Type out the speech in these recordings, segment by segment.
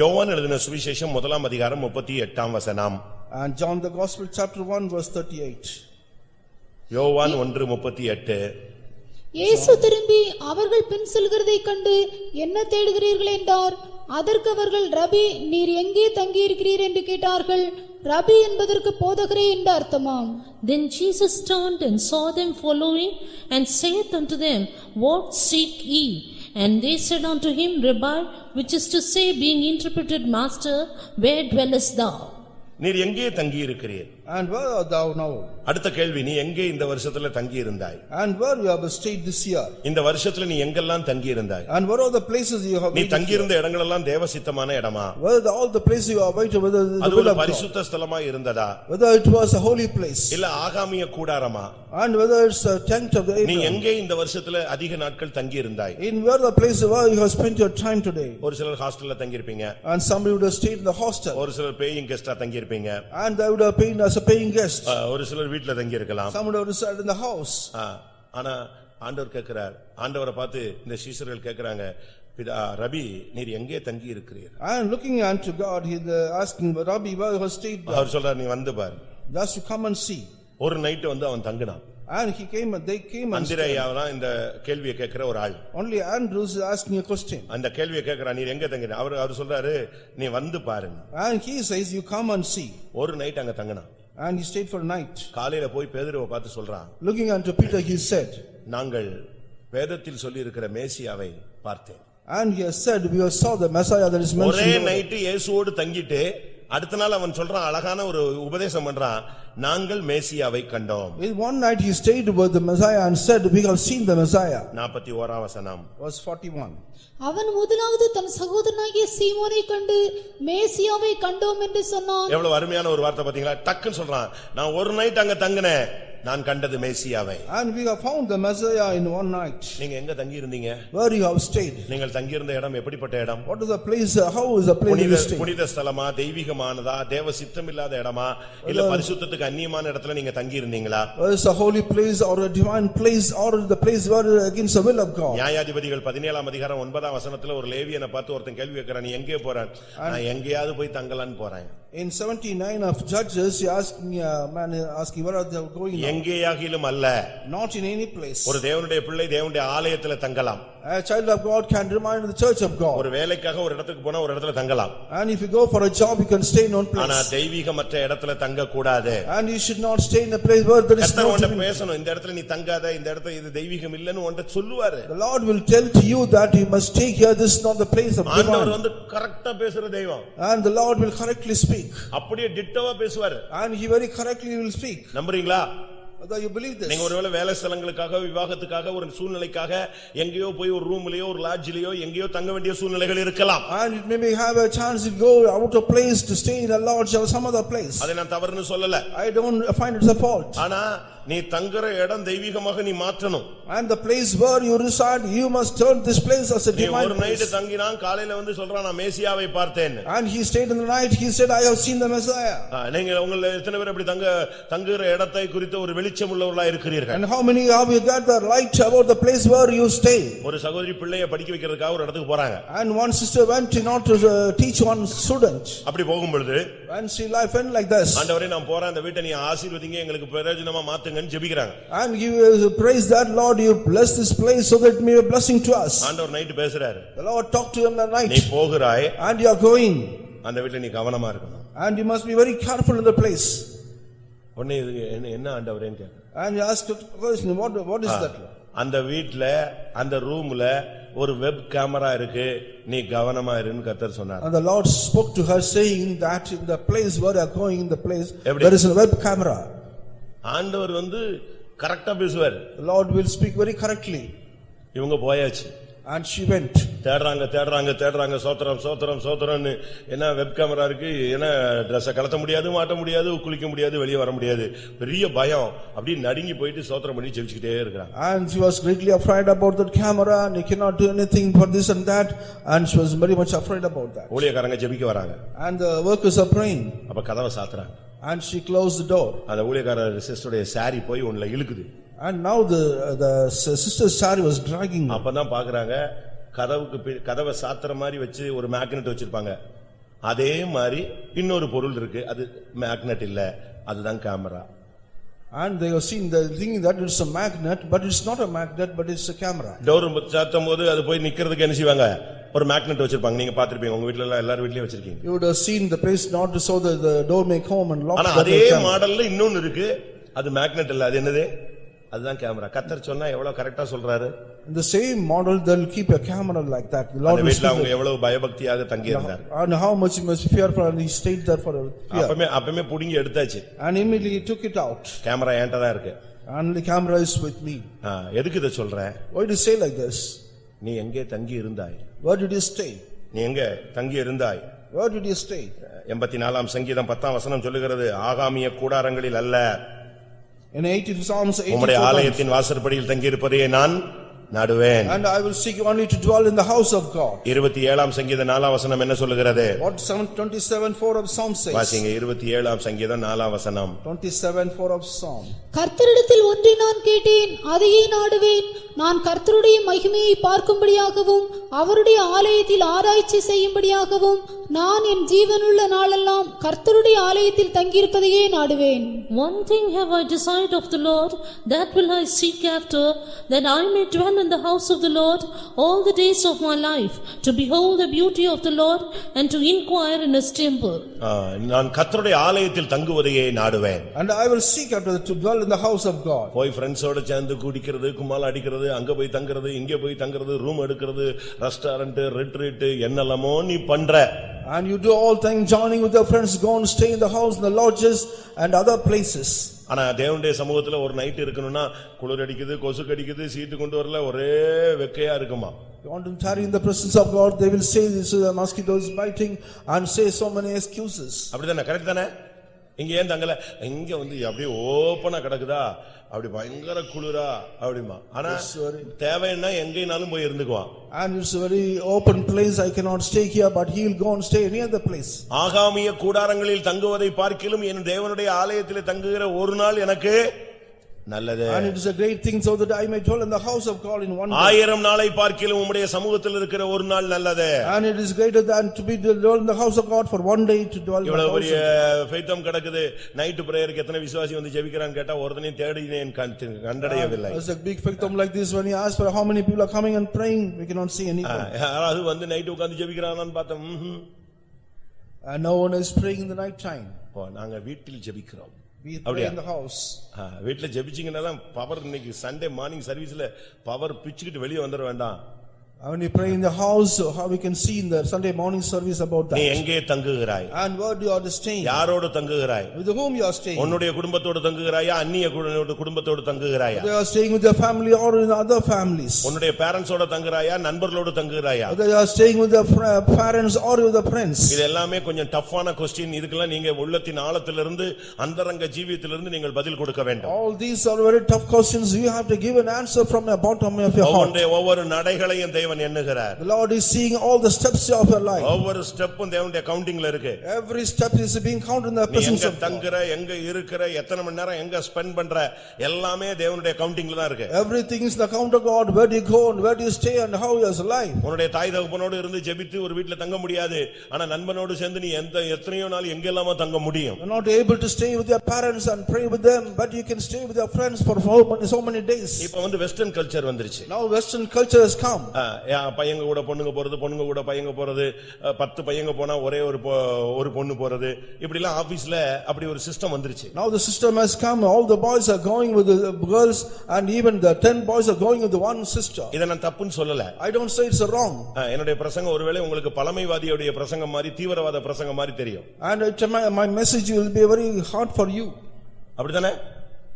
யோவான் எழுதின சுவிசேஷம் முதலாம் அதிகாரம் முப்பத்தி எட்டாம் வசனம். And John the Gospel, chapter 1, verse 38. யோவான் ஒன்று முப்பத்தி எட்டு. இயேசு திரும்பி அவர்கள் பின் செல்கிறதைக் கண்டு என்ன தேடுகிறீர்கள் என்றார். அதற்கு அவர்கள் ரபி நீர் எங்கே தங்கியிருக்கிறீர்? என்று கேட்டார்கள். ரபி என்பதற்கு போதகரே என்று அர்த்தமாம். Then Jesus turned and saw them following, and saith unto them, What seek ye? And they said unto him, Rabbi, which is to say, being interpreted, Master, where dwellest thou? நீர் எங்கே தங்கி இருக்கிறீர் And where art thou now? அடுத்த கேள்வி நீ எங்கே இந்த வருஷத்துல தங்கி இருந்தாய் And where you have stayed this year? இந்த வருஷத்துல நீ எங்கெல்லாம் தங்கி இருந்தாய் And where are the places you have நீ waited? தங்கியிருந்த இடங்களெல்லாம் தேவசித்தமான இடமா the- all the places you have waited, whether the அது ஒரு? பரிசுத்த ஸ்தலமா இருந்ததா Whether it was a holy place? இல்ல ஆகாமிய கூடாரமா And whether it's a tent of the நீ Abraham? எங்கே இந்த வருஷத்துல அதிக நாட்கள் தங்கி இருந்தாய் In where the place where you have spent your time today? ஒரு சிலர் ஹாஸ்டல்ல தங்கியிருப்பீங்க And somebody would have stayed in the hostel. ஒரு சிலர் பேயிங் கெஸ்டா தங்கியிருப்பீங்க And they would have paid as a paying guest. ஒரு சிலர் வீட்டுல தங்கி இருக்கலாம் Some would have resided in the house. ஆனா ஆண்டவர் கேட்கிறார் ஆண்டவரை பார்த்து இந்த சீசர்கள் கேட்கிறாங்க பிதா ரபி நீர் எங்கே தங்கி இருக்கிறீர் And looking unto God, he asking, Rabbi, where you stayed? அவர் சொல்றார் நீ வந்து பார் Just to come and see. ஒரு நைட் வந்து அவன் தங்கினான் And he came, they came and அந்திரையா தான் இந்த கேள்வியை கேட்கிற ஒரு ஆள் only Andrews asking a question. அந்த கேள்வியை கேட்கிறான் நீர் எங்க தங்கின அவர் அவர் சொல்றாரு நீ வந்து பாருங்க And he says, you come and see. ஒரு நைட் அங்க தங்கினான் And he stayed for a night. காலையில போய் பேதுருவை பார்த்து சொல்றான் Looking unto Peter, he said, நாங்கள் வேதத்தில் சொல்லி இருக்கிற மேசியாவை பார்த்தேன் and he has said, we have saw the Messiah that is ஒரே mentioned. over." நைட்டு இயேசுவோடு தங்கிட்டு அடுத்த நாள் அவன் சொல்றான் அழகான ஒரு உபதேசம் பண்றான் நாங்கள் மேசியாவை கண்டோம். In one night he stayed with the Messiah and said, we have seen the Messiah. நாற்பத்தி ஓராம் வசனம். Verse forty-one. அவன் முதலாவது தன் சகோதரனாகிய சீமோனை கண்டு மேசியாவை கண்டோம் என்று சொன்னான். எவ்வளவு அருமையான ஒரு வார்த்தை பாத்தீங்களா டக்குன்னு சொல்றான் நான் ஒரு நைட் அங்க தங்கினேன். நான் கண்டது மேசியாவை And we have found the Messiah in one night. நீங்க எங்க தங்கி இருந்தீங்க Where you have stayed? நீங்கள் தங்கியிருந்த இடம் எப்படிப்பட்ட இடம் What is the place, uh, how is the place you புனித stayed? புனித ஸ்தலமா தெய்வீகமானதா தேவ சித்தம் இல்லாத இடமா இல்ல பரிசுத்தத்துக்கு அந்நியமான இடத்துல நீங்க தங்கி இருந்தீங்களா Where is a holy place or a divine place or the place where against the will of God? நியாயாதிபதிகள் பதினேழாம் அதிகாரம் ஒன்பதாம் வசனத்துல ஒரு லேவியனை பார்த்து ஒருத்தன் கேள்வி கேட்கிறான் நீ எங்கே போறான் நான் எங்கேயாவது போய் தங்கலான்னு போறேன் In seventy-nine of Judges, he asking, uh, man asking, where are they going now? எங்கேயாகிலும் அல்ல Not in any place. ஒரு தேவனுடைய பிள்ளை தேவனுடைய ஆலயத்துல தங்கலாம் A child of God can remain in the church of God. ஒரு வேலைக்காக ஒரு இடத்துக்கு போனா ஒரு இடத்துல தங்கலாம் And if you go for a job, you can stay in one ஆனா place. தெய்வீகமற்ற இடத்துல தங்க கூடாது And you should not stay in a place where there is கர்த்தர் no உன்கிட்ட divine- பேசணும் இந்த இடத்துல நீ தங்காத இந்த இடத்துல இது தெய்வீகம் இல்லன்னு உன்கிட்ட சொல்லுவாரு The Lord will tell to you that you must stay here, this is not the place of ஆண்டவர் divine. வந்து கரெக்டா பேசுற தெய்வம் And the Lord will correctly speak. அப்படியே டிட்டவா பேசுவாரு And he very correctly will speak. நம்புறீங்களா Whether you believe this. நீங்க ஒருவேளை வேலை ஸ்தலங்களுக்காக விவாகத்துக்காக ஒரு சூழ்நிலைக்காக எங்கேயோ போய் ஒரு ரூம்லயோ ஒரு லாட்ஜ்லயோ எங்கேயோ தங்க வேண்டிய சூழ்நிலைகள் இருக்கலாம் And it may be have a chance to go out of place to stay in a lodge or some other place. அதை நான் தவறுன்னு சொல்லல I don't find it's a fault. ஆனா நீ தங்குற இடம் தெய்வீகமாக நீ மாற்றணும் And the place where you reside, you must turn this place as a நீ divine ஒரு நைட்டு place. தங்கினான் காலையில வந்து சொல்றான் நான் மேசியாவை பார்த்தேன் And he stayed in the night, he said, I have seen the Messiah. நீங்க உங்கள எத்தனை பேர் அப்படி தங்க தங்குற இடத்தை குறித்த ஒரு வெளிச்சம் உள்ளவர்களா இருக்கிறீர்கள் And how many have you got the light about the place where you stay? ஒரு சகோதரி பிள்ளைய படிக்க வைக்கிறதுக்காக ஒரு இடத்துக்கு போறாங்க And one sister went in order to uh, teach one student. அப்படி போகும் பொழுது And she life went like this. ஆண்டவரே நான் போறேன் அந்த வீட்டை நீ ஆசீர்வதிங்க எங்களுக்கு பிரயோஜனமா மாத்துங்கன்னு ஜெபிக்கிறாங்க And you uh, praise that Lord, you bless this place so that it may be a blessing to us. ஆண்டவர் நைட்டு பேசுறாரு The Lord talked to him at நீ night. போகிறாய் And you are going. அந்த வீட்டுல நீ கவனமா இருக்கணும் And you must be very careful in the place. உடனே இது என்ன- என்ன ஆண்டவரேன்னு கேட்க And you ask the question, what, what is that? அந்த வீட்ல அந்த ரூம்ல ஒரு வெப் கேமரா இருக்கு நீ கவனமா இருன்னு கத்தர் சொன்னார் And the Lord spoke to her saying that in the place where you are going, in the place, Every- there is a web camera. ஆண்டவர் வந்து கரெக்டா பேசுவார் Lord will speak very correctly. இவங்க போயாச்சு And she went. தேடுறாங்க தேடுறாங்க தேடுறாங்க சோத்திரம் சோத்திரம் சோத்திரம்னு என்ன வெப் கேமரா இருக்கு என்ன ட்ரெஸ்ஸை கலத்த முடியாது மாட்ட முடியாது குளிக்க முடியாது வெளியே வர முடியாது பெரிய பயம் அப்படி நடுங்கி போயிட்டு சோத்திரம் பண்ணி ஜெபிச்சுக்கிட்டே இருக்கிறாங்க And she was greatly afraid about that camera and you cannot do anything for this and that. And she was very much afraid about that. ஊழியக்காரங்க ஜெபிக்க வராங்க And the workers are praying. அப்ப கதவை சாத்துறாங்க And she closed the door. அந்த ஊழியக்காரர் சிஸ்டருடைய sorry போய் உன்னை இழுக்குது And now the, the sister's saree was dragging. அப்பதான் பாக்குறாங்க கதவுக்கு கதவை சாத்துற மாதிரி வச்சு ஒரு மேக்னெட் வச்சிருப்பாங்க அதே மாதிரி இன்னொரு பொருள் இருக்கு அது மேக்னெட் இல்ல அதுதான் camera And they are seeing, the thinking that it's a magnet, but it's not a magnet, but it's a camera. Door சாத்தும் போது அது போய் நிக்கிறதுக்கு என்ன செய்வாங்க ஒரு மேக்னெட் வச்சிருப்பாங்க நீங்க பாத்திருப்பீங்க உங்க வீட்ல எல்லாம் எல்லார் வீட்லயும் வச்சிருக்கீங்க You would have seen the place not so that the door may come and lock ஆனா the அதே camera. மாடல்ல இன்னொன்னு இருக்கு அது மேக்னெட் இல்ல அது என்னது அதுதான் கேமரா கத்தர் சொன்னா எவ்வளவு கரெக்டா சொல்றாரு In the same model, they'll keep a camera like that. The Lord அந்த will வீட்ல speak அவங்க. எவ்வளவு பயபக்தியாக தங்கி இருந்தார் And how much he must fear for, and he stayed there for a fear. அப்பமே அப்பமே புடிங்கி எடுத்தாச்சு And immediately he took it out. Camera என்கிட்ட தான் இருக்கு And the camera is with me. ஆ, எதுக்கு இதை சொல்றேன் Why do you say like this? நீ எங்கே தங்கி இருந்தாய் Where did you stay? நீ எங்க தங்கி இருந்தாய் Where did you stay? எண்பத்தி நாலாம் சங்கீதம் பத்தாம் வசனம் சொல்லுகிறது ஆகாமிய கூடாரங்களில் அல்ல In 80 Psalms 84 உம்முடைய. ஆலயத்தின் வாசற்படியில் தங்கியிருப்பதே நான் நாடுவேன் And I will seek only to dwell in the house of God. இருபத்தி ஏழாம் சங்கீத நாலாம் வசனம் என்ன சொல்லுகிறது What 727 4 of Psalm says? வாசிங்க இருபத்தி ஏழாம் சங்கீதம் நாலாம் வசனம் 27 4 of Psalm. கர்த்தரிடத்தில் ஒன்றை நான் கேட்டேன் அதையே நாடுவேன் நான் கர்த்தருடைய மகிமையை பார்க்கும்படியாகவும் அவருடைய ஆலயத்தில் ஆராய்ச்சி செய்யும்படியாகவும் நான் என் ஜீவனுள்ள நாளெல்லாம் கர்த்தருடைய ஆலயத்தில் தங்கியிருப்பதையே நாடுவேன் One thing have I desired of the Lord, that will I seek after, that I may dwell in the house of the Lord all the days of my life, to behold the beauty of the Lord and to inquire in his temple. ஆ, நான் கர்த்தருடைய ஆலயத்தில் தங்குவதையே நாடுவேன் And I will seek after to dwell in the house of God. போய் ஃப்ரெண்ட்ஸோட சேர்ந்து குடிக்கிறது கும்மால் அடிக்கிறது அங்க போய் தங்குறது இங்க போய் தங்குறது ரூம் எடுக்கிறது ரெஸ்டாரண்ட் ரெட்ரீட் என்னெல்லாமோ நீ பண்ற And you do all things joining with your friends, go and stay in the house, in the lodges and other places. ஆனா தேவனுடைய சமூகத்துல ஒரு நைட் இருக்கணும்னா குளிர் அடிக்குது கொசு கடிக்குது சீட்டு கொண்டு வரல ஒரே வெக்கையா இருக்குமா You want to tarry in the presence of God, they will say this is a mosquito is biting and say so many excuses. அப்படிதானே கரெக்ட் தானே இங்க ஏன் தங்கல? இங்க வந்து அப்படியே ஓப்பனா கிடக்குதா? அப்படி பயங்கர குளிரா அப்படிமா ஆனா தேவைன்னா எங்கேனாலும் போய் இருந்துக்குவான். And it's a very open place, I cannot stay here, but he will go and stay any other place. ஆகாமிய கூடாரங்களில் தங்குவதை பார்க்கிலும் என் தேவனுடைய ஆலயத்திலே தங்குகிற ஒரு நாள் எனக்கு நல்லது And it is a great thing so that I may dwell in the house of God in one day. ஆயிரம் நாளை பார்க்கிலும் உம்முடைய சமூகத்தில் இருக்கிற ஒரு நாள் நல்லது And it is greater than to be dwell in the house of God for one day to dwell in the இவ்வளவு house பெரிய of ஃபெய்த்தம் கிடக்குது நைட்டு பிரேயருக்கு எத்தனை விசுவாசி வந்து ஜெபிக்கிறான்னு கேட்டா ஒருத்தனையும் தேடினேன் கண்டு- கண்டடையவில்லை There's a big faith like this, when he asks for how many people are coming and praying, we cannot see ah, anyone. யாராவது வந்து நைட்டு உட்கார்ந்து ஜெபிக்கிறானான்னு பார்த்தோம் ம்ஹும். And no one is praying in the night time. இப்போ நாங்க வீட்டில் ஜெபிக்கிறோம் வீட்டுல ஜெபிச்சீங்கன்னா பவர் இன்னைக்கு சண்டே மார்னிங் சர்வீஸ்ல பவர் பிச்சுக்கிட்டு வெளியே வந்துட வேண்டாம். when you pray in the house, how we can see in the Sunday morning service about நீ that. எங்கே தங்குகிறாய் And where you are staying, யாரோடு தங்குகிறாய் with whom you are staying. உன்னுடைய குடும்பத்தோடு தங்குகிறாயா அந்நிய குடு- குடும்பத்தோடு தங்குகிறாயா They are staying with their family or in other families. உன்னுடைய பேரண்ட்ஸோட தங்குறாயா நண்பர்களோடு தங்குகிறாயா They are staying with their fr- parents or with their friends. இது எல்லாமே கொஞ்சம் டஃப்பான கொஸ்டின் இதுக்கெல்லாம் நீங்க உள்ளத்தின் ஆழத்திலிருந்து அந்தரங்க ஜீவியத்திலிருந்து நீங்கள் பதில் கொடுக்க வேண்டும் All these are very tough questions. You have to give an answer from the bottom of your heart. ஒவ்வொன்றை ஒவ்வொரு நடைகளையும் தேவன் எண்ணுகிறார் The Lord is seeing all the steps of your life. ஒவ்வொரு ஸ்டெப்பும் தேவனுடைய கவுண்டிங்ல இருக்கு Every step is being counted in the presence of God. தங்குற எங்க இருக்கிற எத்தனை மணி நேரம் எங்க ஸ்பெண்ட் பண்ற எல்லாமே தேவனுடைய கவுண்டிங்ல தான் இருக்கு Everything is the count of God. Where do you go and where do you stay and how is your life? உன்னுடைய தாய் தகப்பனோடு இருந்து ஜெபித்து ஒரு வீட்டுல தங்க முடியாது ஆனா நண்பனோடு சேர்ந்து நீ எந்த எத்தனையோ நாள் எங்கெல்லாமோ தங்க முடியும் You're not able to stay with your parents and pray with them, but you can stay with your friends for so many, so many days. இப்ப வந்து வெஸ்டர்ன் கல்ச்சர் வந்துருச்சு Now western culture has come. பையங்க கூட பொண்ணுங்க போறது பொண்ணுங்க கூட பையங்க போறது அ, பத்து பையங்க போனா ஒரே ஒரு ஒரு பொண்ணு போறது இப்படி எல்லாம் ஆபீஸ்ல அப்படி ஒரு சிஸ்டம் வந்துருச்சு Now the system has come, all the boys are going with the girls and even the ten boys are going with the one sister. இதை நான் தப்புன்னு சொல்லல I don't say it's wrong. என்னுடைய பிரசங்கம் ஒருவேளை உங்களுக்கு பழமைவாதியுடைய பிரசங்கம் மாதிரி தீவிரவாத பிரசங்கம் மாதிரி தெரியும் And it, my, my message will be very hard for you. அப்படித்தானே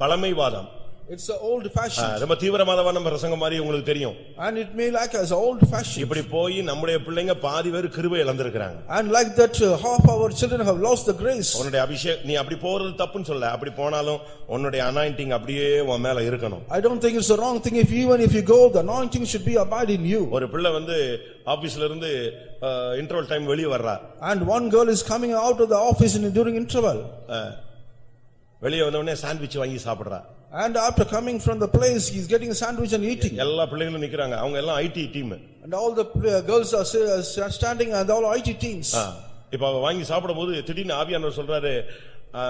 பழமைவாதம் It's a old ah, fashioned ரொம்ப தீவிரவாதமான பிரசங்கம் மாதிரி உங்களுக்கு தெரியும் and it may like as old fashioned. இப்படி போய் நம்முடைய பிள்ளைங்க பாதி பேர் கிருபை இழந்திருக்கிறாங்க And like that, uh, half our children have lost the grace. உன்னுடைய அபிஷேக் நீ அப்படி போறது தப்புன்னு சொல்ல அப்படி போனாலும் உன்னுடைய அனாயிண்டிங் அப்படியே உன் மேல இருக்கணும் I don't think it's a wrong thing if even if you go, the anointing should be abide in you. ஒரு பிள்ளை வந்து ஆபீஸ்ல இருந்து இன்டர்வல் டைம் வெளியே வர்றா And one girl is coming out of the office in during interval. வெளியே வந்த உடனே சாண்ட்விச் வாங்கி சாப்பிடுறா And after coming from the place, he's getting a sandwich and eating. எல்லா பிள்ளைகளும் நிக்கிறாங்க அவங்க எல்லாம் IT team And all the uh, girls are sa- are standing and all IT teams. இப்ப அவ வாங்கி சாப்பிடும்போது திடீர்னு ஆவியானவர் சொல்றாரு ஆ,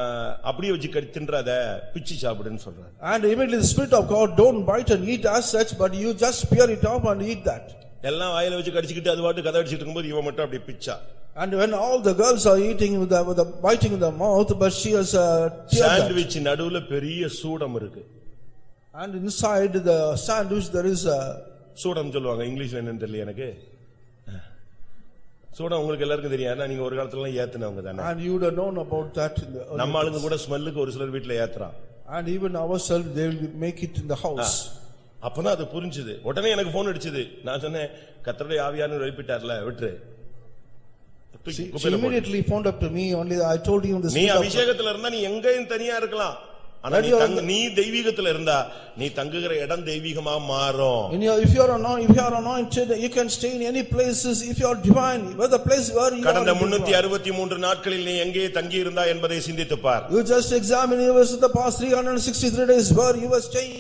அப்படியே வச்சு கடி தின்றாத பிச்சு சாப்பிடுன்னு சொல்றாரு And immediately the Spirit of God, don't bite and eat as such, but you just spear it off and eat that. எல்லாம் வாயில வச்சு கடிச்சுக்கிட்டு அது பாட்டு கதை அடிச்சிட்டு இருக்கும்போது இவன் மட்டும் அப்படியே பிச்சா And when all the girls are eating with the, with the biting in the mouth, but she has uh, teared that. Sandwich நடுவுல பெரிய சூடம் இருக்கு And inside the sandwich there is a, சூடம் சொல்லுவாங்க இங்கிலீஷ்ல என்னன்னு தெரியல எனக்கு சூடம் உங்களுக்கு எல்லாருக்கும் தெரியும் ஏன்னா நீங்க ஒரு காலத்துல எல்லாம் ஏத்துனவங்க தானே and you would have known about that in the early நம்ம ஆளுங்க கூட ஸ்மெல்லுக்கு ஒரு சிலர் வீட்டுல ஏத்துறான் And even ourselves, they will make it in the house. அப்பதான் அது புரிஞ்சுது உடனே எனக்கு போன் அடிச்சது நான் சொன்னேன் கத்தருடைய ஆவியானவர் எழுப்பிட்டார்ல விட்டுரு She she immediately phoned up to me, only I told him the நீ அபிஷேகத்துல இருந்தா நீ எங்கேயும் தனியா இருக்கலாம் ஆனா நீ தங்கு- நீ தெய்வீகத்துல இருந்தா நீ தங்குகிற இடம் தெய்வீகமா மாறும் In your, if you are anointed, if you are anointed, you can stay in any places. If you are divine, where the place where you கடந்த are முன்னூத்தி divine. அறுபத்தி மூன்று நாட்களில் நீ எங்கே தங்கி இருந்தா என்பதை சிந்தித்துப் பார் You just examine yours in the past three hundred and sixty-three days where you were staying.